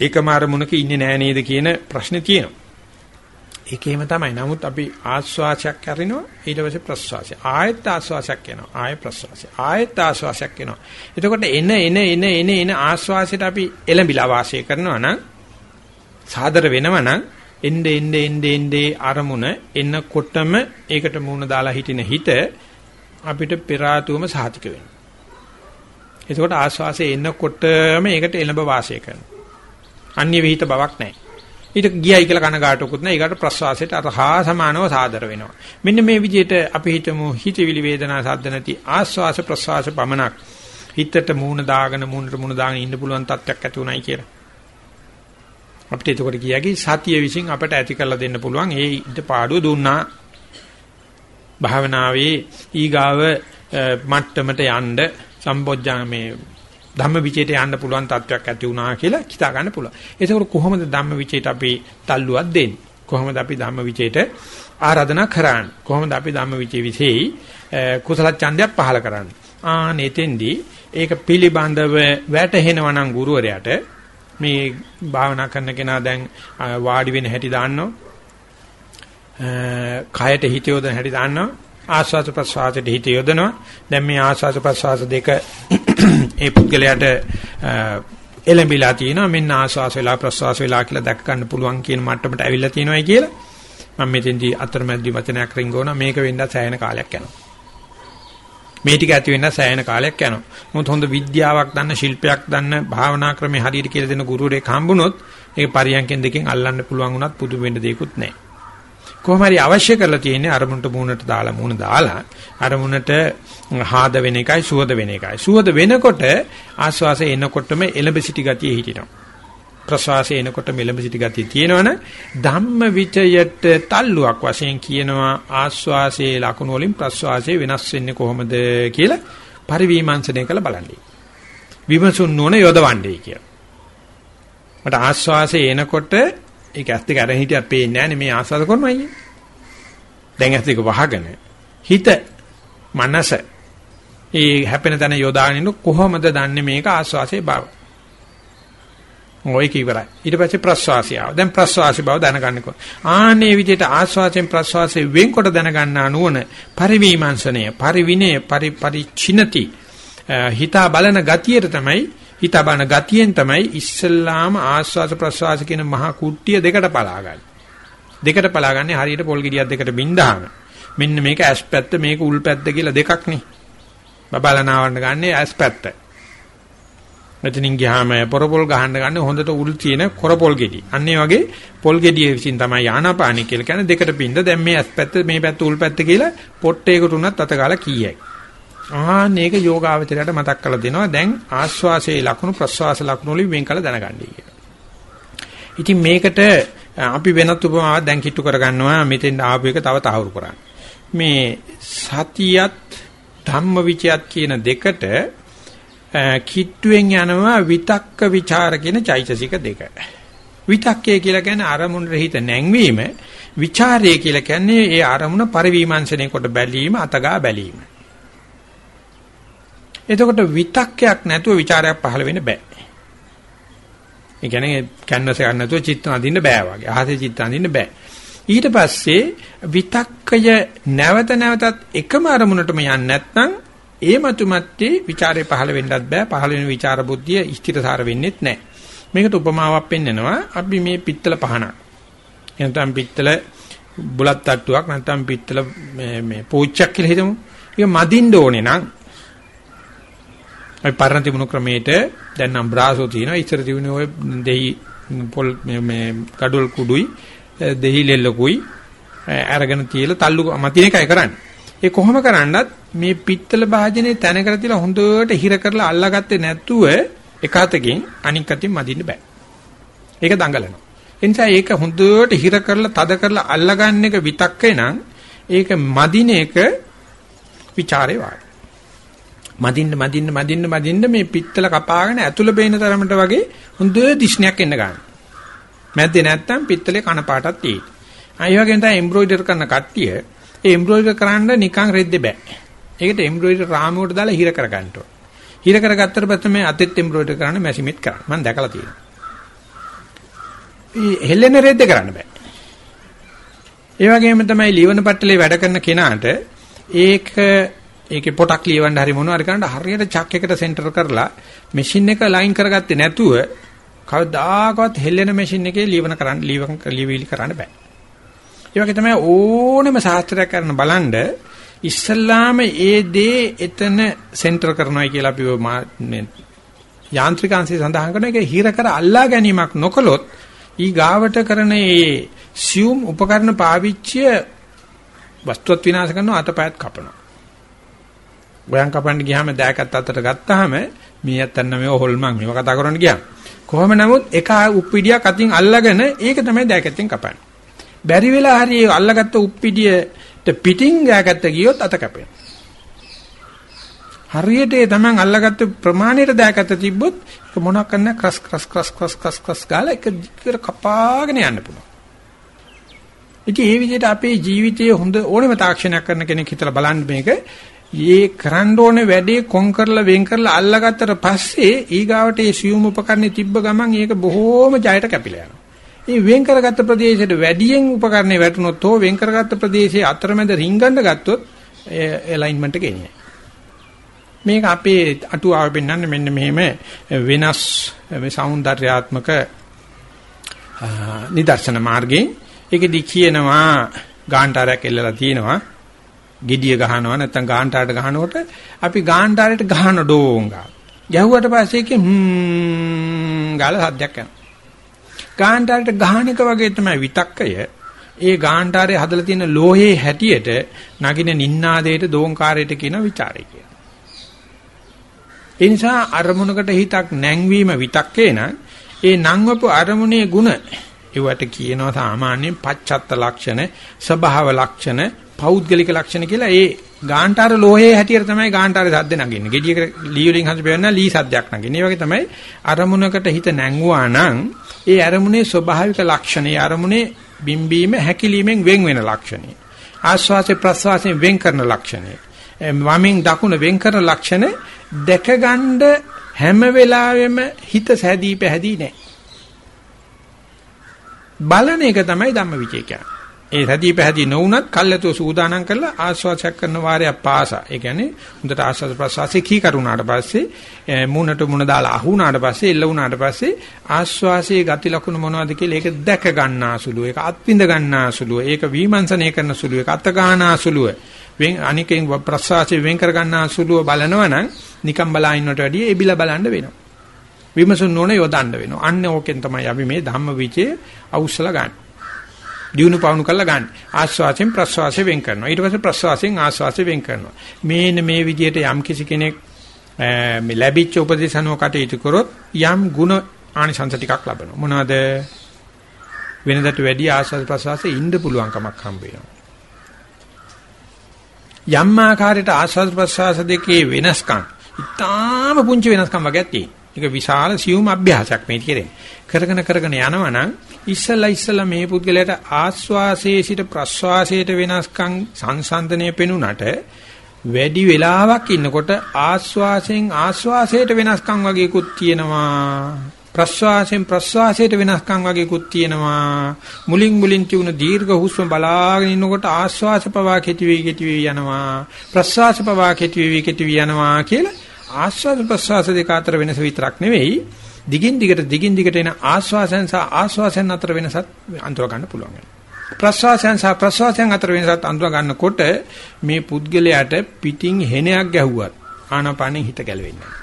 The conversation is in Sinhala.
ඒකම අරමුණක ඉන්නේ නෑ නේද කියන ප්‍රශ්නේ තියෙනවා. ඒකේම තමයි. නමුත් අපි ආස්වාසයක් කරනවා ඊට පස්සේ ප්‍රස්වාසය. ආයෙත් ආස්වාසයක් එනවා. ආයෙ ප්‍රස්වාසය. ආයෙත් ආස්වාසයක් එනවා. එතකොට එන එන එන එන එන ආස්වාසයට අපි එළඹිලා වාසය කරනවා නම් සාදර වෙනවා නම් එnde එnde එnde එnde අරමුණ එන්නකොටම ඒකට මූණ දාලා හිටින හිත අපිට පෙර ආතුවම සාතික වෙනවා. එතකොට ආස්වාසය එන්නකොටම ඒකට එළඹ වාසය කරනවා. අන්‍ය විහිිත බවක් නැහැ. ඊට ගියයි කියලා කනගාටුකුත් නැහැ. ඒකට ප්‍රස්වාසයට අර හා සමානව සාදර වෙනවා. මෙන්න මේ විදිහට අපි හිතමු හිතවිලි වේදනා සද්ද නැති ආස්වාස ප්‍රස්වාස පමණක් හිතට මූණ දාගෙන මූණට මූණ දාගෙන ඉන්න පුළුවන් තත්ත්වයක් ඇති උනායි කියලා. අපිට එතකොට කියකි සතිය විසින් අපට ඇති කරලා දෙන්න පුළුවන් ඒ ඉද පාඩුව දුන්නා භාවනාවේ ඊගාව මට්ටමට යන්න සම්බොජ්ජා මේ ධම්මවිචේට යන්න පුළුවන් තත්වයක් ඇති වුණා කියලා හිතා ගන්න පුළුවන්. ඒකෝර කොහොමද ධම්මවිචේට අපි තල්ලුවක් දෙන්නේ? කොහොමද අපි ධම්මවිචේට ආරාධනා කරන්නේ? කොහොමද අපි ධම්මවිචේ විසෙයි කුසල ඡන්දයක් පහල කරන්නේ? ආ නෙතෙන්දී ඒක පිළිබඳව වැටහෙනවා නම් ගුරුවරයාට මේ භාවනා කරන කෙනා දැන් වාඩි වෙන හැටි දාන්නෝ කයට හිත යොදන හැටි දාන්නෝ ආස්වාද ප්‍රසවාසයට හිත යොදනවා දැන් මේ ආස්වාද ප්‍රසවාස දෙක ඒ පුද්ගලයාට එළඹිලා තියෙනවා මෙන්න ආස්වාස වෙලා ප්‍රසවාස වෙලා කියලා දැක් ගන්න පුළුවන් කියන මට්ටමට ඇවිල්ලා තියෙනවායි කියලා මම මෙතෙන්දී අතරමැදි වචනයක් රින්ගෝන මේක වෙන්න සෑහෙන කාලයක් යනවා මේ ටික ඇති වෙන්න සෑහෙන කාලයක් යනවා. මොකද හොඳ විද්‍යාවක් දන්න ශිල්පයක් දන්න භාවනා ක්‍රමේ හරියට කියලා දෙන ගුරුවරයෙක් හම්බුනොත් ඒක පරියන්කෙන් දෙකෙන් අල්ලන්න පුළුවන් වුණත් පුදු වෙන්න දෙයක්වත් නැහැ. කොහොම හරි අවශ්‍ය කරලා තියෙන්නේ අරමුණට මූණට දාලා මූණ දාලා අරමුණට හාද වෙන එකයි සුවද වෙන එකයි. සුවද වෙනකොට ආස්වාසය එනකොටම එලඹ සිටි ගතිය හිටිනවා. ප්‍රසවාසය එනකොට මෙලඹ සිටි ගතිය තියෙනවනේ ධම්ම විචයට තල්ලුවක් වශයෙන් කියනවා ආස්වාසයේ ලකුණු වලින් ප්‍රසවාසයේ වෙනස් වෙන්නේ කොහොමද කියලා පරිවිමර්ශනය කළ බලන්නේ. විමසුන් නොන යොදවන්නේ කියලා. මට ආස්වාසයේ එනකොට ඒක ඇත්ත දෙක අරන් හිටියත් පේන්නේ නැහැ මේ ආස්වාද කරනවා අයියේ. දැන් ඇත්ත දෙක වහගෙන හිත මනස ඒ හැපෙන තැන යොදාගෙන කොහොමද දන්නේ මේක ආස්වාසේ බව. ඔයක ඉවරයි. ඊට පස්සේ ප්‍රස්වාසය ආව. දැන් ප්‍රස්වාසය බව දැනගන්නකො. ආන්නේ විදිහට ආස්වාසයෙන් ප්‍රස්වාසයෙන් වෙන්කොට දැනගන්නා නුවණ පරිවිමංශනය, පරිවිනය, පරිපරිචිනති හිතා බලන ගතියට තමයි හිතා බලන ගතියෙන් තමයි ඉස්සල්ලාම ආස්වාස ප්‍රස්වාස කියන මහා කුට්ටිය දෙකට පලාගන්නේ. දෙකට පලාගන්නේ හරියට පොල් ගෙඩියක් දෙකට බින්දාම. මෙන්න මේක ඇස් පැත්ත මේක උල් පැත්ත කියලා දෙකක් නේ. බබලනාවන්න ගන්නේ ඇස් පැත්ත. මෙතනින් ගියාම පොරපොල් ගහන්න ගන්න හොඳට උල් තියෙන කොරපොල් ගෙඩි. අන්න ඒ වගේ පොල් ගෙඩිය විසින් තමයි ආනාපානි කියලා කියන්නේ දෙකට පින්ද දැන් මේ ඇස් පැත්ත මේ පැත්ත උල් පැත්ත කියලා පොට්ටේකට උනත් අත ගාලා කීයයි. ආන්න ඒක යෝගාවචරයට මතක් කරලා දෙනවා. දැන් ආස්වාසේ ලකුණු ප්‍රස්වාස ලකුණු වලින් වෙන් කළ දැනගන්නයි කියලා. ඉතින් මේකට අපි වෙනත් උපමාවක් දැන් කිට්ටු කරගන්නවා මෙතෙන් ආපු එක තව තහවුරු කරන්න. මේ සතියත් ධම්මවිචයත් කියන දෙකට කිට්ටුවෙන් යනවා විතක්ක ਵਿਚාර කියන චෛතසික දෙක. විතක්කය කියලා කියන්නේ අරමුණ රහිත නැංවීම, ਵਿਚාරය කියලා කියන්නේ ඒ අරමුණ පරිවීමංශණය කොට බැලීම, අතගා බැලීම. එතකොට විතක්කයක් නැතුව ਵਿਚාරයක් පහළ වෙන්න බෑ. ඒ කියන්නේ කැන්වස් එකක් නැතුව චිත්ත අඳින්න බෑ වගේ. අහසේ චිත්ත අඳින්න බෑ. ඊට පස්සේ විතක්කය නැවත නැවතත් එකම අරමුණටම යන්නේ නැත්නම් ඒ මතුමැත්තේ ਵਿਚාරේ පහළ වෙන්නත් බෑ. පහළ වෙන ਵਿਚාර බුද්ධිය ස්ථිරසාර වෙන්නේත් නැහැ. මේකට උපමාවක් පෙන්නනවා. අපි මේ පිත්තල පහනක්. එනතම් පිත්තල බුලත් තට්ටුවක් නැත්නම් පිත්තල මේ මේ පෝච්චක් කියලා හිතමු. ඒක මදින්න ඕනේ නම් අපි පරණ තිබුණු ක්‍රමයට දැන් නම් බ්‍රාසෝ තියෙනවා. ඉස්සර තිබුණේ ඔය දෙහි පොල් මේ කඩුවල් කුඩුයි දෙහි ලෙල්ලකුයි අරගෙන තියලා තල්ලු මතින එකයි කරන්නේ. ඒ කොහොම කරන්නත් මේ පිත්තල භාජනේ තැන කර තියලා හොඳට හිර කරලා අල්ලාගත්තේ නැතුව එක අතකින් අනික් අතින් මදින්න බෑ. ඒක දඟලනවා. ඒ නිසා ඒක හොඳට හිර කරලා තද කරලා අල්ලගන්න එක විතක්කේ නම් ඒක මදින එක ਵਿਚාරේ වාගේ. මදින්න මදින්න මදින්න මදින්න මේ පිත්තල කපාගෙන ඇතුළ බේන තරමට වගේ හොඳ දිෂ්ණයක් එන්න ගන්නවා. මැද්දේ නැත්තම් පිත්තලේ කන පාටක් තියෙයි. අය වගේ තමයි එම්බ්‍රොයිඩර් කරන කට්ටිය ඒ එම්බ්‍රොයිඩර් කරන්න නිකන් රෙද්ද බෑ. ඒකට එම්බ්‍රොයිඩර් රාමුවට දාලා හිර කරගන්න ඕන. හිර කරගත්තට පස්සේ මේ අතෙත් එම්බ්‍රොයිඩර් කරන්න මැෂිමෙත් කරන්න. මම දැකලා තියෙනවා. හෙල්ලෙන රෙද්ද කරන්න බෑ. ඒ වගේම තමයි ලියවන පට්ටලේ වැඩ කරන කෙනාට ඒක ඒකේ පොටක් ලියවන්න හරි මොනවා හරි කරන්න හරියට චක් එකට සෙන්ටර් කරලා මැෂින් එක ලයින් කරගත්තේ නැතුව කවදාකවත් හෙල්ලෙන මැෂින් එකේ ලියවන කරන්න ලියවන ලියවිලි කරන්න බෑ. ඒ වගේ තමයි ඕනෙම ශාස්ත්‍රයක් කරන බලන්ඩ ඉස්සල්ලාම ඒ දේ එතන සෙන්ටර් කරනවා කියලා අපි මේ යාන්ත්‍රිකාංශය සඳහන් කරන එක හිර කර අල්ලා ගැනීමක් නොකළොත් ඊ ගාවට කරන ඒ සියුම් උපකරණ පාවිච්චිය වස්තුවත් විනාශ කරනවා අතපයත් කපනවා. ගෝයන් කපන්න ගියාම දෑකත් අතට ගත්තාම මීයත් අන්න මේව හොල්මන් මේව කතා කරන්න ගියාම කොහොම නමුත් එක උප්පිඩියක් අතින් අල්ලගෙන ඒක තමයි දෑකැත්තෙන් කපන්නේ. බැරි වෙලා හරි අල්ලගත්ත උප්පිඩියට පිටින් දෑකැත්ත ගියොත් අත කැපෙනවා. හරියට ඒ තමන් අල්ලගත්ත ප්‍රමාණයට දෑකැත්ත තිබ්බොත් ඒක මොනක් කරන්න ක්‍රස් ක්‍රස් ක්‍රස් ක්‍රස් ක්‍රස් ක්‍රස් ගාලා එක දිගට කපාගෙන යන්න පුළුවන්. ඉතින් මේ විදිහට අපේ ජීවිතයේ හොඳ ඕනෙම තාක්ෂණයක් කරන කෙනෙක් හිතලා බලන්න මේක ඒ කරන්න ඕනේ වැඩේ කොන් කරලා වෙන් කරලා අල්ලගත්තට පස්සේ ඊගාවට ඒ සියුම් උපකරණේ තිබ්බ ගමන් ඒක බොහෝම ජයට කැපිලා යනවා. ඒ වෙන් කරගත්ත ප්‍රදේශයට වැඩියෙන් උපකරණේ වැටුනොත් හෝ වෙන් කරගත්ත ප්‍රදේශයේ අතරමැද රින්ගන්න ගත්තොත් ඇලයින්මන්ට් එක එන්නේ මේක අපේ අටුවාව පෙන්වන්නේ මෙන්න මෙහෙම වෙනස් මේ సౌందర్యාත්මක නිදර්ශන මාර්ගයෙන්. ඒකෙදි කියනවා ගාන්ටාරයක් එල්ලලා තියෙනවා. gediya ගහනවා නැත්නම් ගාන්ටාරට ගහනකොට අපි ගාන්ටාරයට ගහන ඩෝංගා. ගැහුවට පස්සේ ඒකේ හ්ම් ගාලා සද්දයක් යනවා. ගාන්ටාරයට ගහන එක වගේ තමයි විතක්කය. ඒ ගාන්ටාරේ හදලා තියෙන ලෝහේ හැටියට නගින නින්නාදයට දෝංකාරයට කියන ਵਿਚාරය කියන. ඒ නිසා අරමුණකට හිතක් නැංවීම විතක්කේ නම් ඒ නංවපු අරමුණේ ಗುಣ ඒවට කියනවා සාමාන්‍යයෙන් පච්චත්ත ලක්ෂණ ස්වභාව ලක්ෂණ පෞද්ගලික ලක්ෂණ කියලා ඒ ගාන්ටාර ලෝහයේ හැටියට තමයි ගාන්ටාරේ සද්ද නගින්නේ. gediya ලී වලින් හඳ බෙවන්න ලී සද්දයක් නගින්නේ. ඒ වගේ තමයි අරමුණකට හිත නැංගුවා නම් ඒ අරමුණේ ස්වභාවික ලක්ෂණේ අරමුණේ බිම්බීම හැකිලීමෙන් වෙන් වෙන ලක්ෂණේ. ආස්වාසේ ප්‍රස්වාසයෙන් වෙන් කරන ලක්ෂණේ. වමෙන් දකුණ වෙන් කරන ලක්ෂණ දැකගන්න හැම වෙලාවෙම හිත සැදී පැහැදී නැහැ. බලන එක තමයි ධම්මවිචේ කියන්නේ. ඒ සැදී පැහැදී නොවුනත් කල්ැතුව සූදානම් කරලා ආස්වාසයක් කරන වාරයක් පාසා. ඒ කියන්නේ හොඳට ආස්වාද ප්‍රසවාසයේ කී කරුණාට පස්සේ මූණට මූණ දාලා අහුණාට පස්සේ එල්ල වුණාට පස්සේ ආස්වාසයේ ගති ලක්ෂණ මොනවද කියලා ඒක දැක ගන්නාසුළු ඒක අත්විඳ ගන්නාසුළු ඒක විමර්ශනය කරනසුළු ඒක අත ගන්නාසුළු වෙන් අනිකෙන් ප්‍රසවාසයේ වෙන් කර ගන්නාසුළු බලනවනම් නිකම් බලා ඉන්නට වැඩිය එබිලා බලන්න වෙනවා. විමසුන් නොන යොදන්න වෙනවා. අන්න ඕකෙන් තමයි අපි මේ ධම්ම විචේ අවුස්සලා ගන්න. දිනු පවුණු කරලා ගන්න. ආස්වාසයෙන් ප්‍රස්වාසයෙන් වෙන් කරනවා. ඊට පස්සේ ප්‍රස්වාසයෙන් ආස්වාසයෙන් වෙන් කරනවා. මේන මේ විදිහට යම් කිසි කෙනෙක් මේ ලැබිච්ච උපදේශනෝ කටයුතු කරොත් යම් ಗುಣ ආනිසංස ටිකක් ලබනවා. මොනවද? වෙනදට වැඩි ආස්වාද ප්‍රස්වාසයේ ඉන්න පුළුවන්කමක් හම්බ වෙනවා. යම් ආකාරයට ආස්වාද ප්‍රස්වාස දෙකේ වෙනස්කම් ඉතාම පුංචි වෙනස්කම් වගේක් තියෙනවා. ඒක විශාල සියුම් අභ්‍යාසයක් මේ කියන්නේ. කරගෙන කරගෙන යනවා නම් ඉස්සලා ඉස්සලා මේ පුද්ගලයාට ආස්වාසයේ සිට ප්‍රස්වාසයට වෙනස්කම් සංසන්දනය පෙනුනට වැඩි වෙලාවක් ඉන්නකොට ආස්වාසයෙන් ආස්වාසයට වෙනස්කම් වගේකුත් තියෙනවා. ප්‍රස්වාසයෙන් ප්‍රස්වාසයට වෙනස්කම් වගේකුත් තියෙනවා. මුලින් මුලින් තියුණු දීර්ඝ හුස්ම බලාගෙන ඉන්නකොට ආස්වාස පවා කෙටි වෙයි කෙටි වෙයි යනවා. ප්‍රස්වාස පවා කෙටි වෙයි කෙටි වෙයි යනවා කියලා ආස්වාද ප්‍රස්වාස දෙක අතර වෙනස විතරක් නෙවෙයි දිගින් දිගට දිගින් දිගට එන ආස්වාසයන් සහ ආස්වාසයන් අතර වෙනසත් අඳුර ගන්න පුළුවන්. ප්‍රස්වාසයන් සහ ප්‍රස්වාසයන් අතර වෙනසත් අඳුර ගන්නකොට මේ පුද්ගලයාට පිටින් හෙනයක් ගැහුවත් ආනාපානෙ හිත ගැලවෙන්නේ